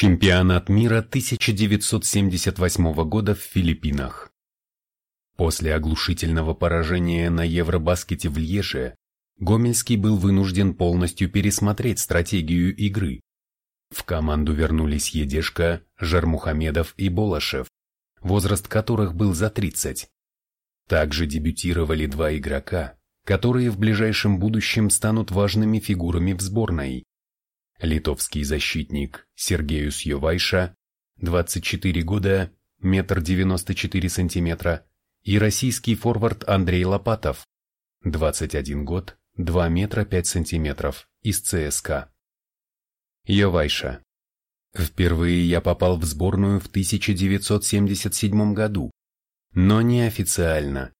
Чемпионат мира 1978 года в Филиппинах. После оглушительного поражения на Евробаскете в Льеже, Гомельский был вынужден полностью пересмотреть стратегию игры. В команду вернулись Едешка, Жармухамедов и Болашев, возраст которых был за 30. Также дебютировали два игрока, которые в ближайшем будущем станут важными фигурами в сборной литовский защитник Сергеюс Йовайша, 24 года, метр 94 сантиметра, и российский форвард Андрей Лопатов, 21 год, 2 метра 5 сантиметров, из ЦСКА. Йовайша. Впервые я попал в сборную в 1977 году, но не официально.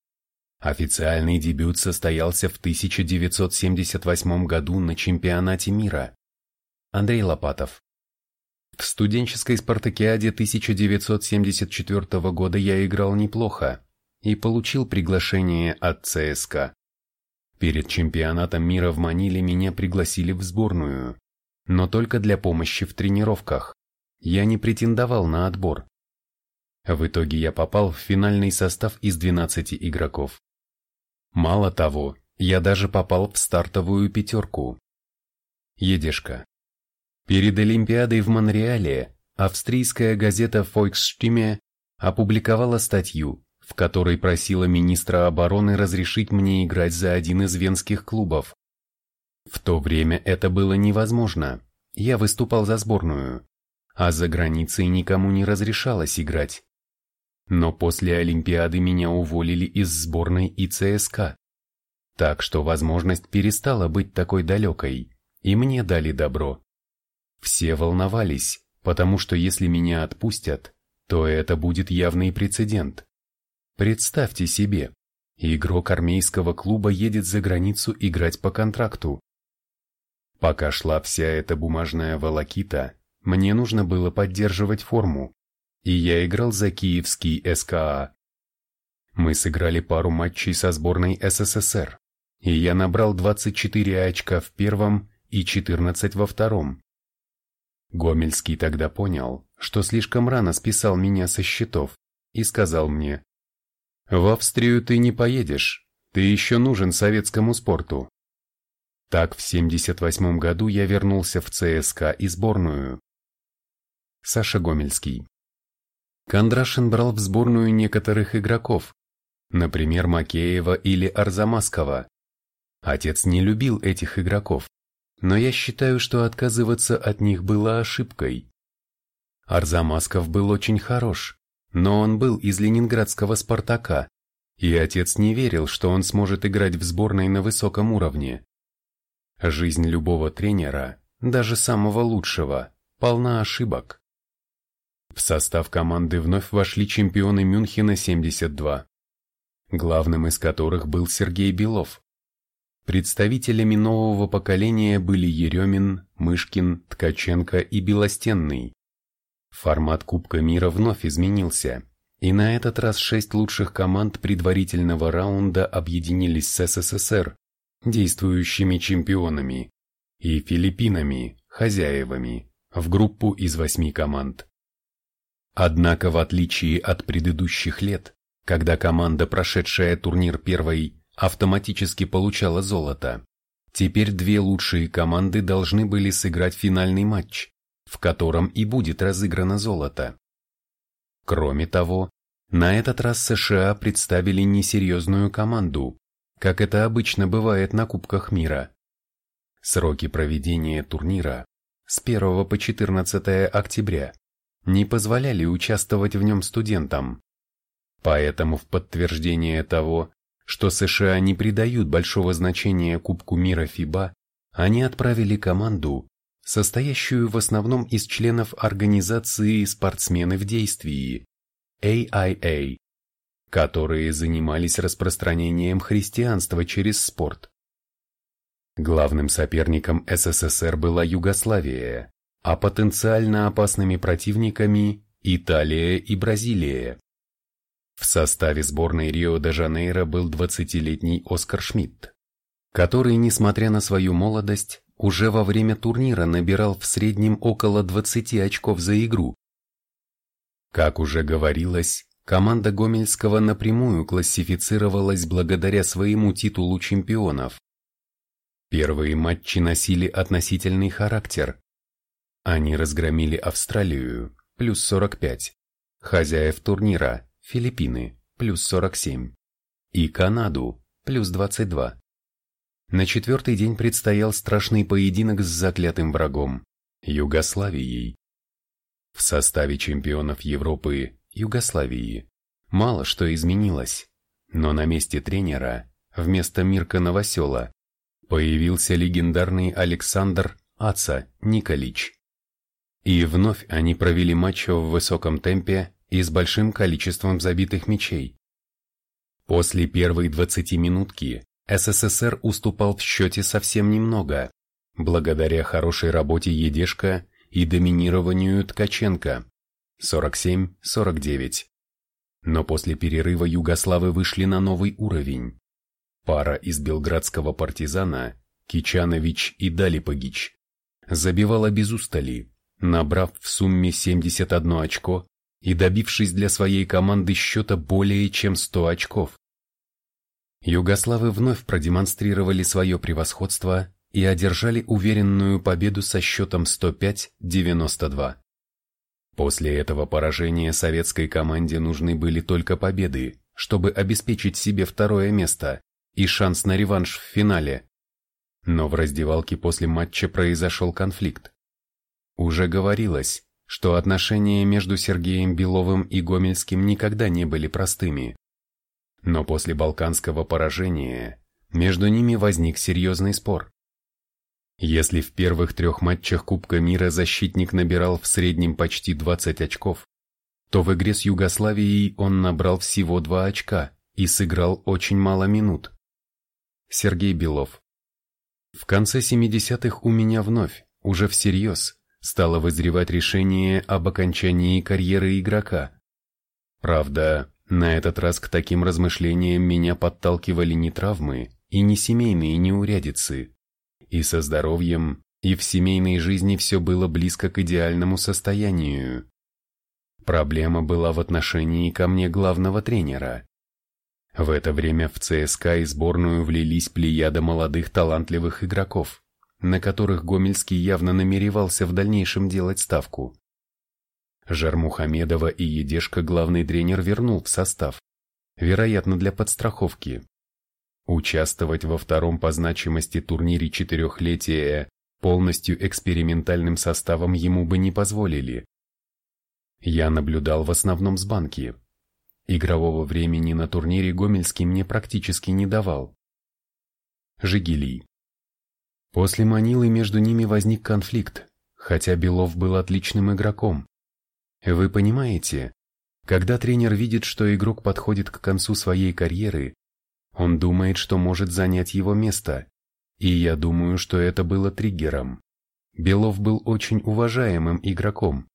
Официальный дебют состоялся в 1978 году на чемпионате мира. Андрей Лопатов. В студенческой спартакиаде 1974 года я играл неплохо и получил приглашение от ЦСКА. Перед чемпионатом мира в Маниле меня пригласили в сборную, но только для помощи в тренировках. Я не претендовал на отбор. В итоге я попал в финальный состав из 12 игроков. Мало того, я даже попал в стартовую пятерку. Едешка. Перед Олимпиадой в Монреале австрийская газета Volksstimme опубликовала статью, в которой просила министра обороны разрешить мне играть за один из венских клубов. В то время это было невозможно, я выступал за сборную, а за границей никому не разрешалось играть. Но после Олимпиады меня уволили из сборной и ЦСКА. Так что возможность перестала быть такой далекой, и мне дали добро. Все волновались, потому что если меня отпустят, то это будет явный прецедент. Представьте себе, игрок армейского клуба едет за границу играть по контракту. Пока шла вся эта бумажная волокита, мне нужно было поддерживать форму, и я играл за киевский СКА. Мы сыграли пару матчей со сборной СССР, и я набрал 24 очка в первом и 14 во втором. Гомельский тогда понял, что слишком рано списал меня со счетов, и сказал мне, «В Австрию ты не поедешь, ты еще нужен советскому спорту». Так в 78 году я вернулся в ЦСКА и сборную. Саша Гомельский. Кондрашин брал в сборную некоторых игроков, например, Макеева или Арзамаскова. Отец не любил этих игроков, но я считаю, что отказываться от них было ошибкой. Арзамасков был очень хорош, но он был из ленинградского «Спартака», и отец не верил, что он сможет играть в сборной на высоком уровне. Жизнь любого тренера, даже самого лучшего, полна ошибок. В состав команды вновь вошли чемпионы Мюнхена 72, главным из которых был Сергей Белов, Представителями нового поколения были Еремин, Мышкин, Ткаченко и Белостенный. Формат Кубка мира вновь изменился, и на этот раз шесть лучших команд предварительного раунда объединились с СССР, действующими чемпионами, и Филиппинами, хозяевами, в группу из восьми команд. Однако в отличие от предыдущих лет, когда команда, прошедшая турнир первой, автоматически получала золото. Теперь две лучшие команды должны были сыграть финальный матч, в котором и будет разыграно золото. Кроме того, на этот раз США представили несерьезную команду, как это обычно бывает на Кубках мира. Сроки проведения турнира с 1 по 14 октября не позволяли участвовать в нем студентам. Поэтому в подтверждение того, что США не придают большого значения Кубку мира ФИБА, они отправили команду, состоящую в основном из членов организации «Спортсмены в действии» AIA, которые занимались распространением христианства через спорт. Главным соперником СССР была Югославия, а потенциально опасными противниками – Италия и Бразилия. В составе сборной Рио-де-Жанейро был 20-летний Оскар Шмидт, который, несмотря на свою молодость, уже во время турнира набирал в среднем около 20 очков за игру. Как уже говорилось, команда Гомельского напрямую классифицировалась благодаря своему титулу чемпионов. Первые матчи носили относительный характер. Они разгромили Австралию, плюс 45, хозяев турнира, Филиппины, плюс 47, и Канаду, плюс 22. На четвертый день предстоял страшный поединок с заклятым врагом – Югославией. В составе чемпионов Европы Югославии мало что изменилось, но на месте тренера, вместо Мирка Новосела, появился легендарный Александр Аца Николич. И вновь они провели матч в высоком темпе и с большим количеством забитых мячей. После первой 20 минутки СССР уступал в счете совсем немного, благодаря хорошей работе Едешка и доминированию Ткаченко 47-49. Но после перерыва югославы вышли на новый уровень. Пара из белградского партизана, Кичанович и Далипагич, забивала без устали, набрав в сумме 71 очко и добившись для своей команды счета более чем 100 очков. Югославы вновь продемонстрировали свое превосходство и одержали уверенную победу со счетом 105-92. После этого поражения советской команде нужны были только победы, чтобы обеспечить себе второе место и шанс на реванш в финале. Но в раздевалке после матча произошел конфликт. Уже говорилось, что отношения между Сергеем Беловым и Гомельским никогда не были простыми. Но после балканского поражения между ними возник серьезный спор. Если в первых трех матчах Кубка мира защитник набирал в среднем почти 20 очков, то в игре с Югославией он набрал всего 2 очка и сыграл очень мало минут. Сергей Белов В конце 70-х у меня вновь, уже всерьез, стало вызревать решение об окончании карьеры игрока. Правда, на этот раз к таким размышлениям меня подталкивали не травмы и не семейные неурядицы. И со здоровьем, и в семейной жизни все было близко к идеальному состоянию. Проблема была в отношении ко мне главного тренера. В это время в ЦСКА и сборную влились плеяда молодых талантливых игроков, на которых Гомельский явно намеревался в дальнейшем делать ставку. Жармухамедова и Едешка главный тренер вернул в состав, вероятно для подстраховки. Участвовать во втором по значимости турнире четырехлетия полностью экспериментальным составом ему бы не позволили. Я наблюдал в основном с банки. Игрового времени на турнире Гомельский мне практически не давал. Жигилий. После Манилы между ними возник конфликт, хотя Белов был отличным игроком. Вы понимаете, когда тренер видит, что игрок подходит к концу своей карьеры, он думает, что может занять его место, и я думаю, что это было триггером. Белов был очень уважаемым игроком.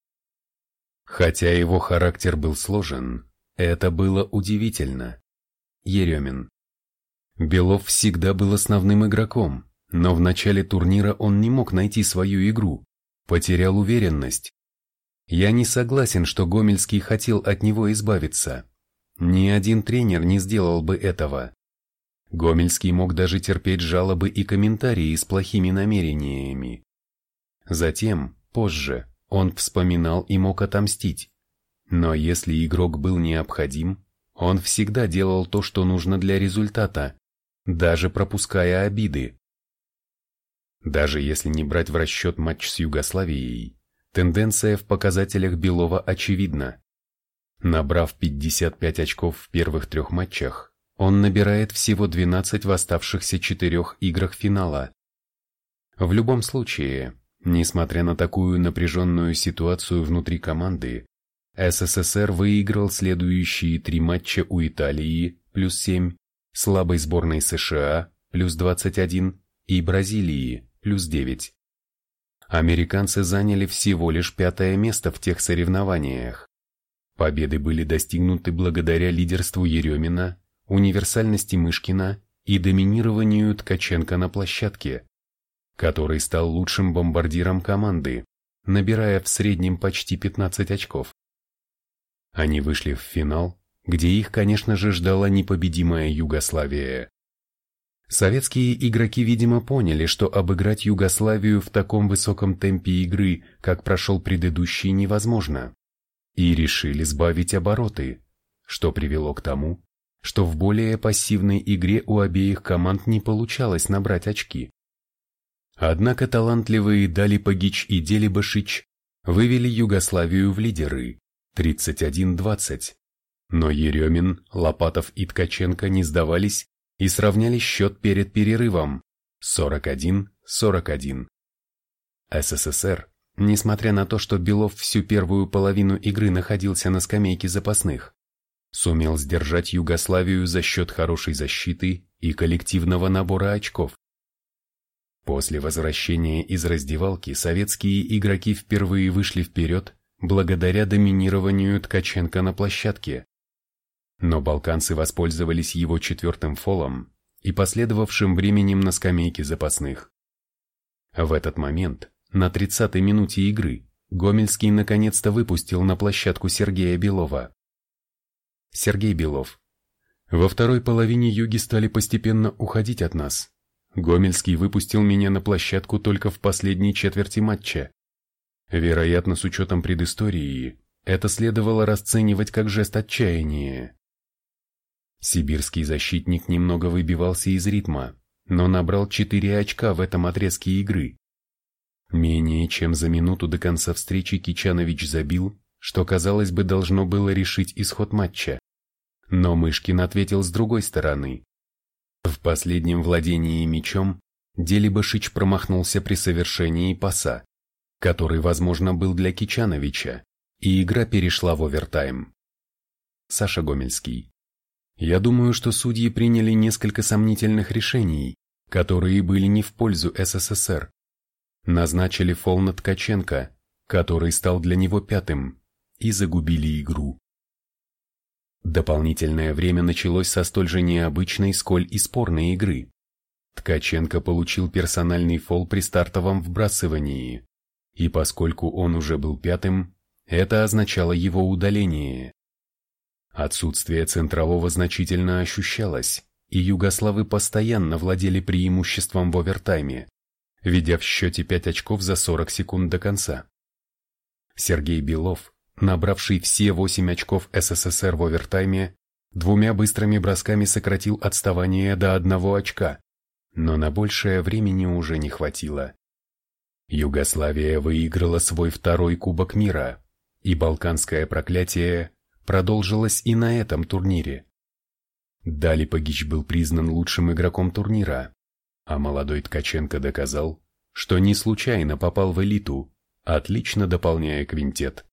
Хотя его характер был сложен, это было удивительно. Еремин. Белов всегда был основным игроком, но в начале турнира он не мог найти свою игру, потерял уверенность, я не согласен, что Гомельский хотел от него избавиться. Ни один тренер не сделал бы этого. Гомельский мог даже терпеть жалобы и комментарии с плохими намерениями. Затем, позже, он вспоминал и мог отомстить. Но если игрок был необходим, он всегда делал то, что нужно для результата, даже пропуская обиды. Даже если не брать в расчет матч с Югославией, Тенденция в показателях Белова очевидна. Набрав 55 очков в первых трех матчах, он набирает всего 12 в оставшихся четырех играх финала. В любом случае, несмотря на такую напряженную ситуацию внутри команды, СССР выиграл следующие три матча у Италии плюс 7, слабой сборной США плюс 21 и Бразилии плюс 9. Американцы заняли всего лишь пятое место в тех соревнованиях. Победы были достигнуты благодаря лидерству Еремина, универсальности Мышкина и доминированию Ткаченко на площадке. который стал лучшим бомбардиром команды, набирая в среднем почти 15 очков. Они вышли в финал, где их, конечно же, ждала непобедимая Югославия. Советские игроки, видимо, поняли, что обыграть Югославию в таком высоком темпе игры, как прошел предыдущий, невозможно, и решили сбавить обороты, что привело к тому, что в более пассивной игре у обеих команд не получалось набрать очки. Однако талантливые Дали Пагич и Делибашич вывели Югославию в лидеры 31-20. Но Еремин, Лопатов и Ткаченко не сдавались и сравняли счет перед перерывом 41-41. СССР, несмотря на то, что Белов всю первую половину игры находился на скамейке запасных, сумел сдержать Югославию за счет хорошей защиты и коллективного набора очков. После возвращения из раздевалки советские игроки впервые вышли вперед благодаря доминированию Ткаченко на площадке. Но балканцы воспользовались его четвертым фолом и последовавшим временем на скамейке запасных. В этот момент, на 30-й минуте игры, Гомельский наконец-то выпустил на площадку Сергея Белова. Сергей Белов. Во второй половине юги стали постепенно уходить от нас. Гомельский выпустил меня на площадку только в последней четверти матча. Вероятно, с учетом предыстории, это следовало расценивать как жест отчаяния. Сибирский защитник немного выбивался из ритма, но набрал 4 очка в этом отрезке игры. Менее чем за минуту до конца встречи Кичанович забил, что, казалось бы, должно было решить исход матча. Но Мышкин ответил с другой стороны. В последнем владении мячом Делибашич промахнулся при совершении паса, который, возможно, был для Кичановича, и игра перешла в овертайм. Саша Гомельский. Я думаю, что судьи приняли несколько сомнительных решений, которые были не в пользу СССР. Назначили фол на Ткаченко, который стал для него пятым, и загубили игру. Дополнительное время началось со столь же необычной, сколь и спорной игры. Ткаченко получил персональный фол при стартовом вбрасывании, и поскольку он уже был пятым, это означало его удаление. Отсутствие центрового значительно ощущалось, и югославы постоянно владели преимуществом в овертайме, ведя в счете 5 очков за 40 секунд до конца. Сергей Белов, набравший все 8 очков СССР в овертайме, двумя быстрыми бросками сократил отставание до одного очка, но на большее времени уже не хватило. Югославия выиграла свой второй Кубок мира, и балканское проклятие продолжилось и на этом турнире. Дали Пагич был признан лучшим игроком турнира, а молодой Ткаченко доказал, что не случайно попал в элиту, отлично дополняя квинтет.